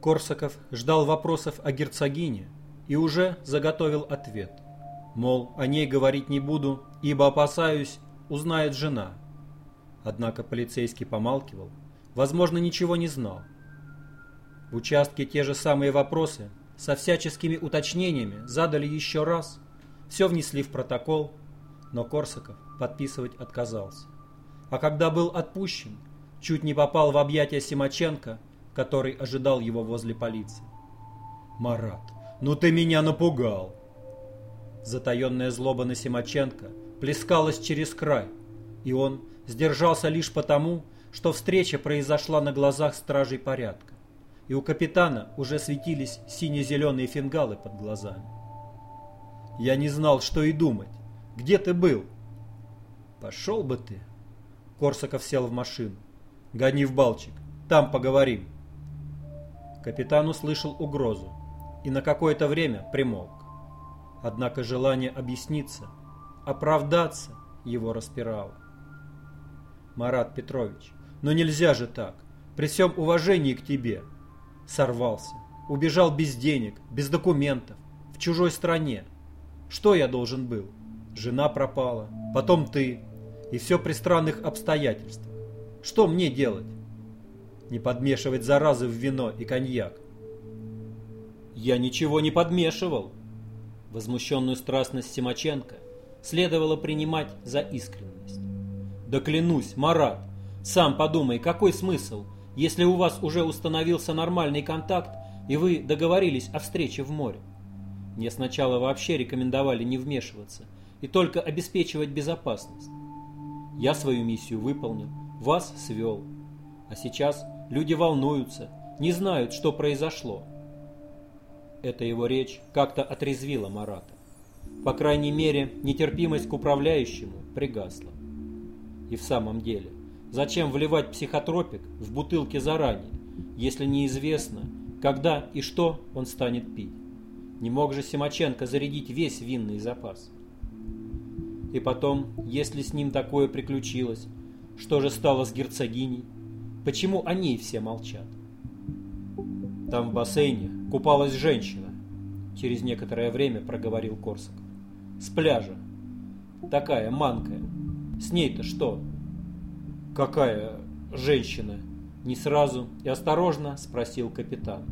Корсаков ждал вопросов о герцогине и уже заготовил ответ. Мол, о ней говорить не буду, ибо опасаюсь, узнает жена. Однако полицейский помалкивал, возможно, ничего не знал. В участке те же самые вопросы со всяческими уточнениями задали еще раз, все внесли в протокол, но Корсаков подписывать отказался. А когда был отпущен, чуть не попал в объятия Симаченко, который ожидал его возле полиции. «Марат, ну ты меня напугал!» Затаенная злоба на Симаченко плескалась через край, и он сдержался лишь потому, что встреча произошла на глазах стражей порядка, и у капитана уже светились сине-зеленые фингалы под глазами. «Я не знал, что и думать. Где ты был?» «Пошел бы ты!» Корсаков сел в машину. «Гони в Балчик, там поговорим». Капитан услышал угрозу и на какое-то время примолк. Однако желание объясниться, оправдаться его распирало. «Марат Петрович, но нельзя же так, при всем уважении к тебе!» Сорвался, убежал без денег, без документов, в чужой стране. Что я должен был? Жена пропала, потом ты, и все при странных обстоятельствах. Что мне делать? Не подмешивать заразы в вино и коньяк. Я ничего не подмешивал. Возмущенную страстность Симаченко следовало принимать за искренность. Да клянусь, Марат, сам подумай, какой смысл, если у вас уже установился нормальный контакт и вы договорились о встрече в море? Мне сначала вообще рекомендовали не вмешиваться и только обеспечивать безопасность. Я свою миссию выполнил, вас свел. А сейчас люди волнуются, не знают, что произошло. Эта его речь как-то отрезвила Марата. По крайней мере, нетерпимость к управляющему пригасла. И в самом деле, зачем вливать психотропик в бутылки заранее, если неизвестно, когда и что он станет пить? Не мог же Симаченко зарядить весь винный запас. И потом, если с ним такое приключилось, что же стало с герцогиней? Почему о ней все молчат? Там в бассейне купалась женщина, через некоторое время проговорил Корсаков. С пляжа. Такая манкая. С ней-то что? Какая женщина? Не сразу и осторожно спросил капитан.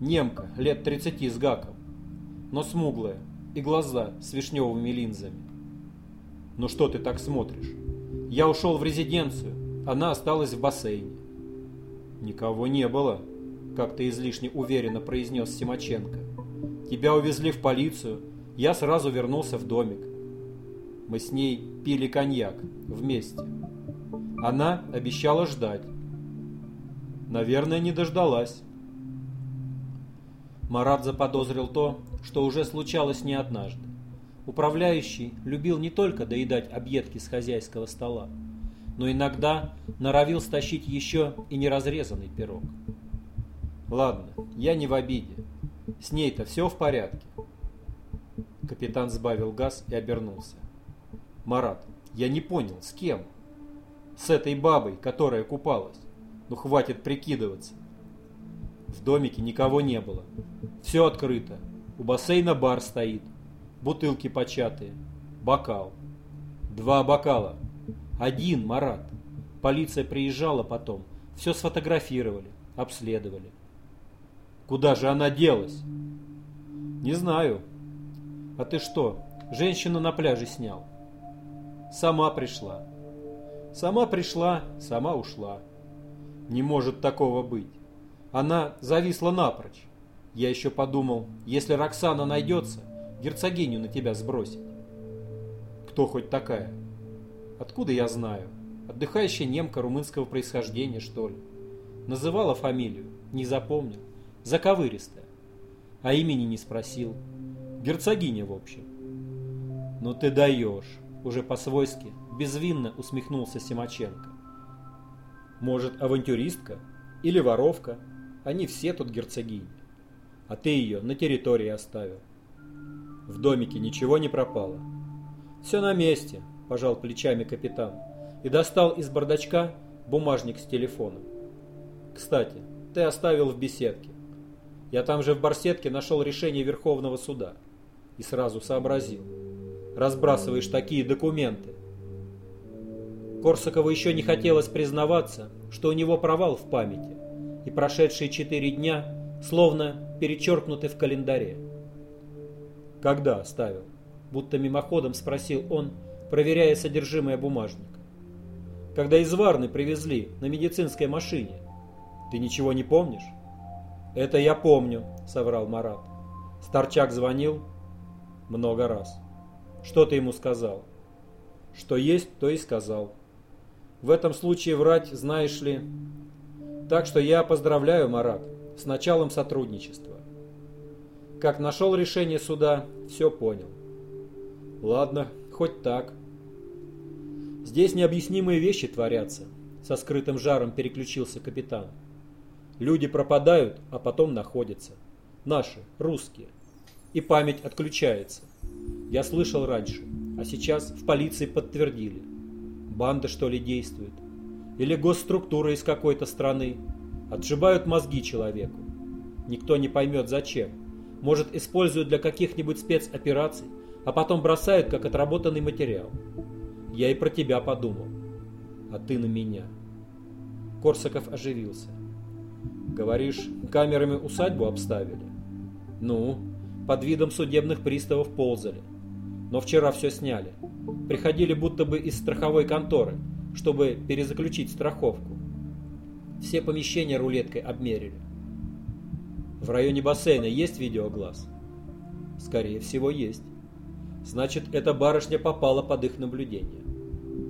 Немка, лет тридцати с гаком, но смуглая, и глаза с вишневыми линзами. «Ну что ты так смотришь? Я ушел в резиденцию, она осталась в бассейне». «Никого не было», — как-то излишне уверенно произнес Симаченко. «Тебя увезли в полицию, я сразу вернулся в домик. Мы с ней пили коньяк вместе. Она обещала ждать. Наверное, не дождалась». Марат заподозрил то, что уже случалось не однажды. Управляющий любил не только доедать объедки с хозяйского стола, но иногда норовил стащить еще и неразрезанный пирог. Ладно, я не в обиде. С ней-то все в порядке. Капитан сбавил газ и обернулся. Марат, я не понял, с кем? С этой бабой, которая купалась. Ну хватит прикидываться. В домике никого не было. Все открыто. У бассейна бар стоит бутылки початые, бокал. Два бокала. Один, Марат. Полиция приезжала потом, все сфотографировали, обследовали. Куда же она делась? Не знаю. А ты что, женщину на пляже снял? Сама пришла. Сама пришла, сама ушла. Не может такого быть. Она зависла напрочь. Я еще подумал, если Роксана найдется, герцогиню на тебя сбросить. Кто хоть такая? Откуда я знаю? Отдыхающая немка румынского происхождения, что ли? Называла фамилию, не запомнил. Заковыристая. А имени не спросил. Герцогиня, в общем. Ну ты даешь. Уже по-свойски, безвинно усмехнулся Симаченко. Может, авантюристка? Или воровка? Они все тут герцогини. А ты ее на территории оставил. В домике ничего не пропало. Все на месте, пожал плечами капитан и достал из бардачка бумажник с телефоном. Кстати, ты оставил в беседке. Я там же в барсетке нашел решение Верховного суда. И сразу сообразил. Разбрасываешь такие документы. Корсакову еще не хотелось признаваться, что у него провал в памяти, и прошедшие четыре дня словно перечеркнуты в календаре. «Когда оставил?» – будто мимоходом спросил он, проверяя содержимое бумажника. «Когда из Варны привезли на медицинской машине. Ты ничего не помнишь?» «Это я помню», – соврал Марат. Старчак звонил много раз. «Что ты ему сказал?» «Что есть, то и сказал». В этом случае врать, знаешь ли. Так что я поздравляю, Марат, с началом сотрудничества. Как нашел решение суда, все понял. Ладно, хоть так. Здесь необъяснимые вещи творятся. Со скрытым жаром переключился капитан. Люди пропадают, а потом находятся. Наши, русские. И память отключается. Я слышал раньше, а сейчас в полиции подтвердили. Банда, что ли, действует? Или госструктура из какой-то страны? Отшибают мозги человеку. Никто не поймет зачем. Может, используют для каких-нибудь спецопераций, а потом бросают, как отработанный материал. Я и про тебя подумал. А ты на меня. Корсаков оживился. Говоришь, камерами усадьбу обставили? Ну, под видом судебных приставов ползали. Но вчера все сняли. Приходили будто бы из страховой конторы, чтобы перезаключить страховку. Все помещения рулеткой обмерили. В районе бассейна есть видеоглаз? Скорее всего, есть. Значит, эта барышня попала под их наблюдение.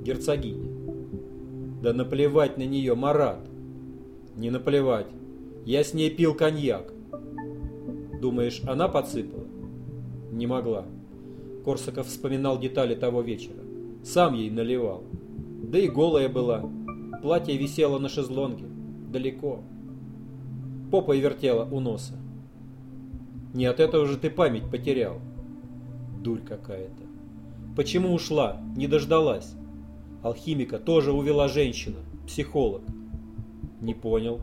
Герцогиня. Да наплевать на нее, Марат. Не наплевать. Я с ней пил коньяк. Думаешь, она подсыпала? Не могла. Корсаков вспоминал детали того вечера. Сам ей наливал. Да и голая была. Платье висело на шезлонге. Далеко. Попой вертела у носа. Не от этого же ты память потерял. Дурь какая-то. Почему ушла? Не дождалась. Алхимика тоже увела женщина, психолог. Не понял.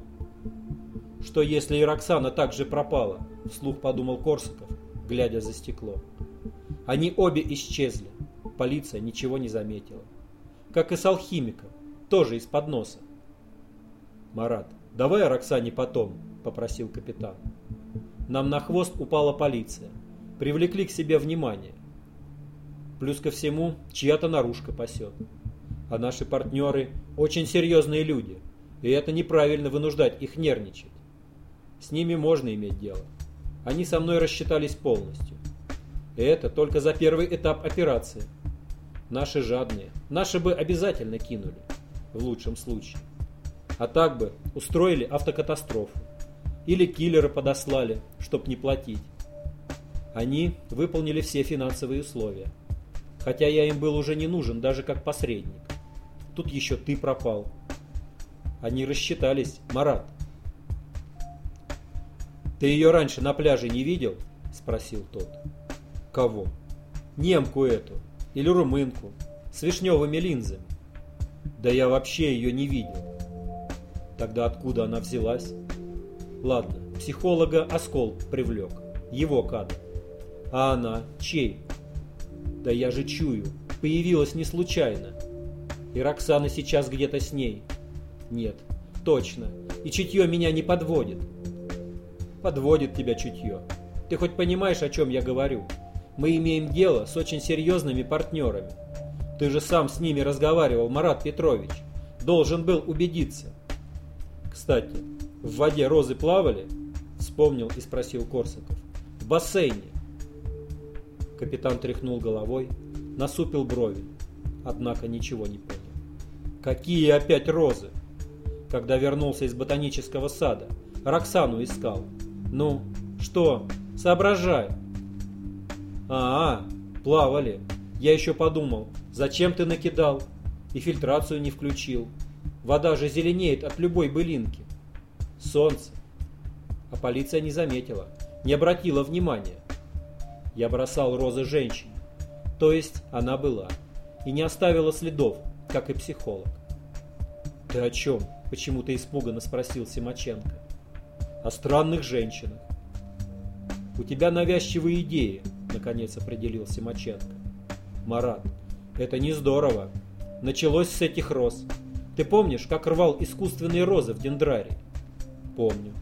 Что если и Роксана также пропала? Вслух подумал Корсаков, глядя за стекло. Они обе исчезли. Полиция ничего не заметила. Как и с алхимиком, тоже из-под носа. «Марат, давай о Роксане потом», — попросил капитан. «Нам на хвост упала полиция. Привлекли к себе внимание. Плюс ко всему, чья-то наружка пасет. А наши партнеры очень серьезные люди, и это неправильно вынуждать их нервничать. С ними можно иметь дело. Они со мной рассчитались полностью. И это только за первый этап операции. Наши жадные. Наши бы обязательно кинули. В лучшем случае. А так бы устроили автокатастрофу. Или киллера подослали, чтоб не платить. Они выполнили все финансовые условия. Хотя я им был уже не нужен даже как посредник. Тут еще ты пропал. Они рассчитались, Марат. «Ты ее раньше на пляже не видел?» – спросил тот. Кого? Немку эту. Или румынку. С вишневыми линзами. Да я вообще ее не видел. Тогда откуда она взялась? Ладно, психолога Оскол привлек. Его кадр. А она чей? Да я же чую. Появилась не случайно. И Роксана сейчас где-то с ней. Нет, точно. И чутье меня не подводит. Подводит тебя чутье. Ты хоть понимаешь, о чем я говорю? Мы имеем дело с очень серьезными партнерами. Ты же сам с ними разговаривал, Марат Петрович. Должен был убедиться. Кстати, в воде розы плавали? Вспомнил и спросил Корсаков. В бассейне. Капитан тряхнул головой, насупил брови, однако ничего не понял. Какие опять розы? Когда вернулся из ботанического сада, Роксану искал. Ну, что, соображай. А, -а плавали. Я еще подумал, зачем ты накидал? И фильтрацию не включил. Вода же зеленеет от любой былинки. Солнце. А полиция не заметила, не обратила внимания. Я бросал розы женщине. То есть она была. И не оставила следов, как и психолог. «Ты о чем?» – почему-то испуганно спросил Симаченко. о странных женщинах. «У тебя навязчивые идеи», — наконец определил Симаченко. «Марат, это не здорово. Началось с этих роз. Ты помнишь, как рвал искусственные розы в дендраре?» «Помню».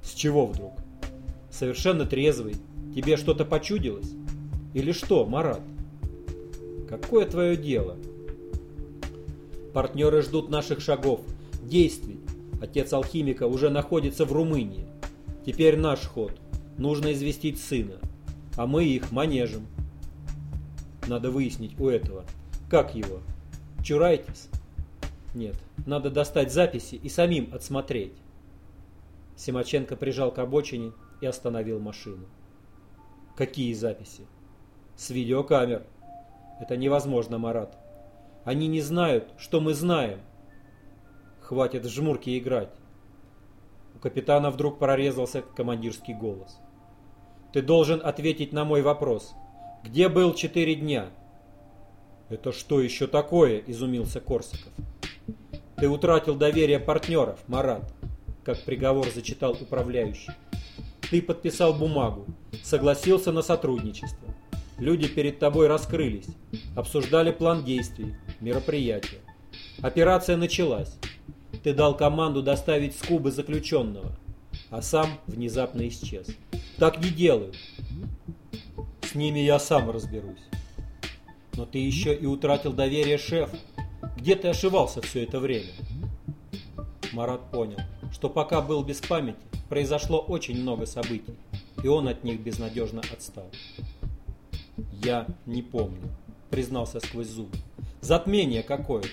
«С чего вдруг?» «Совершенно трезвый. Тебе что-то почудилось? Или что, Марат?» «Какое твое дело?» «Партнеры ждут наших шагов, действий. Отец алхимика уже находится в Румынии. Теперь наш ход. Нужно известить сына. А мы их манежем. Надо выяснить у этого. Как его? Чурайтесь? Нет, надо достать записи и самим отсмотреть. Симаченко прижал к обочине и остановил машину. Какие записи? С видеокамер. Это невозможно, Марат. Они не знают, что мы знаем. Хватит жмурки играть. У капитана вдруг прорезался командирский голос. Ты должен ответить на мой вопрос. Где был четыре дня? Это что еще такое? Изумился Корсаков. Ты утратил доверие партнеров, Марат, как приговор зачитал управляющий. Ты подписал бумагу, согласился на сотрудничество. Люди перед тобой раскрылись, обсуждали план действий, мероприятия. Операция началась. Ты дал команду доставить с Кубы заключенного, а сам внезапно исчез. Так не делают. С ними я сам разберусь. Но ты еще и утратил доверие шефа. Где ты ошивался все это время? Марат понял, что пока был без памяти, произошло очень много событий, и он от них безнадежно отстал. «Я не помню», — признался сквозь зубы. «Затмение какое-то».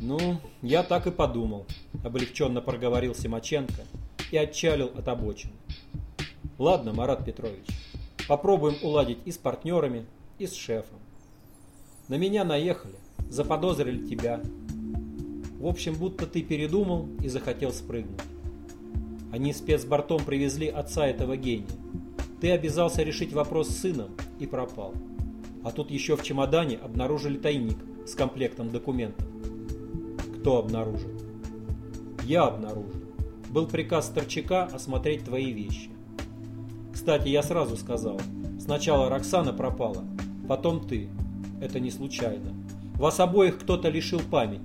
«Ну, я так и подумал», — облегченно проговорил Симаченко и отчалил от обочины. Ладно, Марат Петрович, попробуем уладить и с партнерами, и с шефом. На меня наехали, заподозрили тебя. В общем, будто ты передумал и захотел спрыгнуть. Они спецбортом привезли отца этого гения. Ты обязался решить вопрос с сыном и пропал. А тут еще в чемодане обнаружили тайник с комплектом документов. Кто обнаружил? Я обнаружил. Был приказ Старчака осмотреть твои вещи. Кстати, я сразу сказал. Сначала Роксана пропала, потом ты. Это не случайно. Вас обоих кто-то лишил памяти.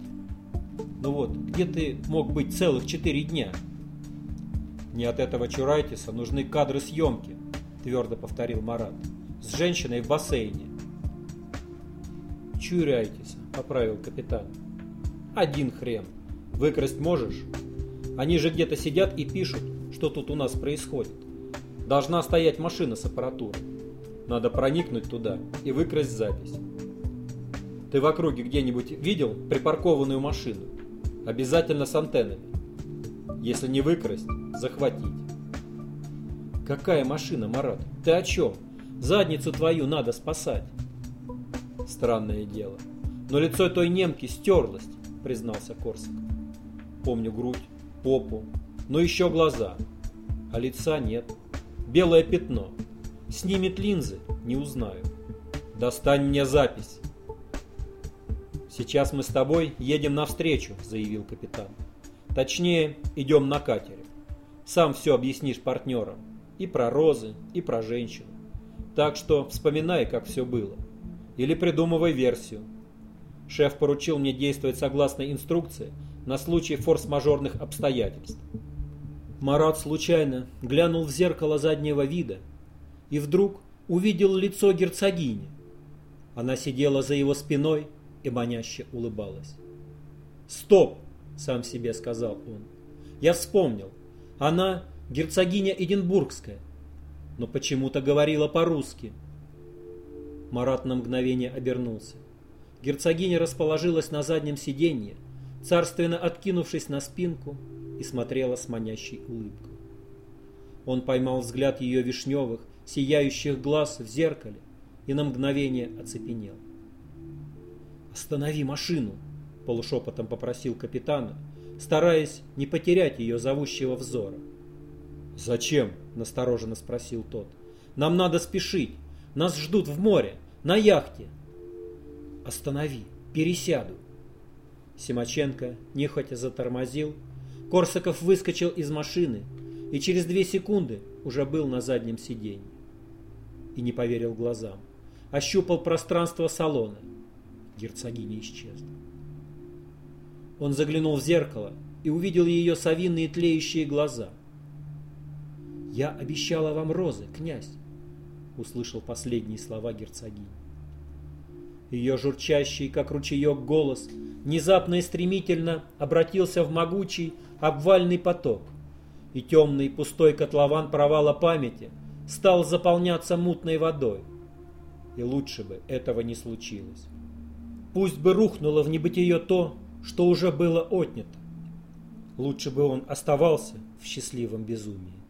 Ну вот, где ты мог быть целых четыре дня? Не от этого Чурайтиса нужны кадры съемки, твердо повторил Марат. С женщиной в бассейне. Чурайтиса, поправил капитан. Один хрен. Выкрасть можешь? Они же где-то сидят и пишут, что тут у нас происходит. Должна стоять машина с аппаратурой. Надо проникнуть туда и выкрасть запись. Ты в округе где-нибудь видел припаркованную машину? Обязательно с антеннами. Если не выкрасть, захватить. Какая машина, Марат? Ты о чем? Задницу твою надо спасать. Странное дело. Но лицо той немки стерлось, признался Корсаков. Помню грудь, попу, но еще глаза. А лица нет. Белое пятно. Снимет линзы, не узнаю. Достань мне запись. Сейчас мы с тобой едем навстречу, заявил капитан. Точнее, идем на катере. Сам все объяснишь партнерам. И про розы, и про женщину. Так что вспоминай, как все было. Или придумывай версию. Шеф поручил мне действовать согласно инструкции на случай форс-мажорных обстоятельств. Марат случайно глянул в зеркало заднего вида и вдруг увидел лицо герцогини. Она сидела за его спиной и маняще улыбалась. «Стоп!» — сам себе сказал он. «Я вспомнил. Она герцогиня Эдинбургская, но почему-то говорила по-русски». Марат на мгновение обернулся. Герцогиня расположилась на заднем сиденье, царственно откинувшись на спинку и смотрела с манящей улыбкой. Он поймал взгляд ее вишневых, сияющих глаз в зеркале и на мгновение оцепенел. «Останови машину!» – полушепотом попросил капитана, стараясь не потерять ее зовущего взора. «Зачем?» – настороженно спросил тот. «Нам надо спешить. Нас ждут в море, на яхте». «Останови, пересяду». Симаченко нехотя затормозил, Корсаков выскочил из машины и через две секунды уже был на заднем сиденье. И не поверил глазам. Ощупал пространство салона. Герцогиня исчезла. Он заглянул в зеркало и увидел ее совинные тлеющие глаза. «Я обещала вам розы, князь», — услышал последние слова герцогини. Ее журчащий, как ручеек, голос внезапно и стремительно обратился в могучий обвальный поток, и темный пустой котлован провала памяти стал заполняться мутной водой. И лучше бы этого не случилось. Пусть бы рухнуло в небытие то, что уже было отнято. Лучше бы он оставался в счастливом безумии.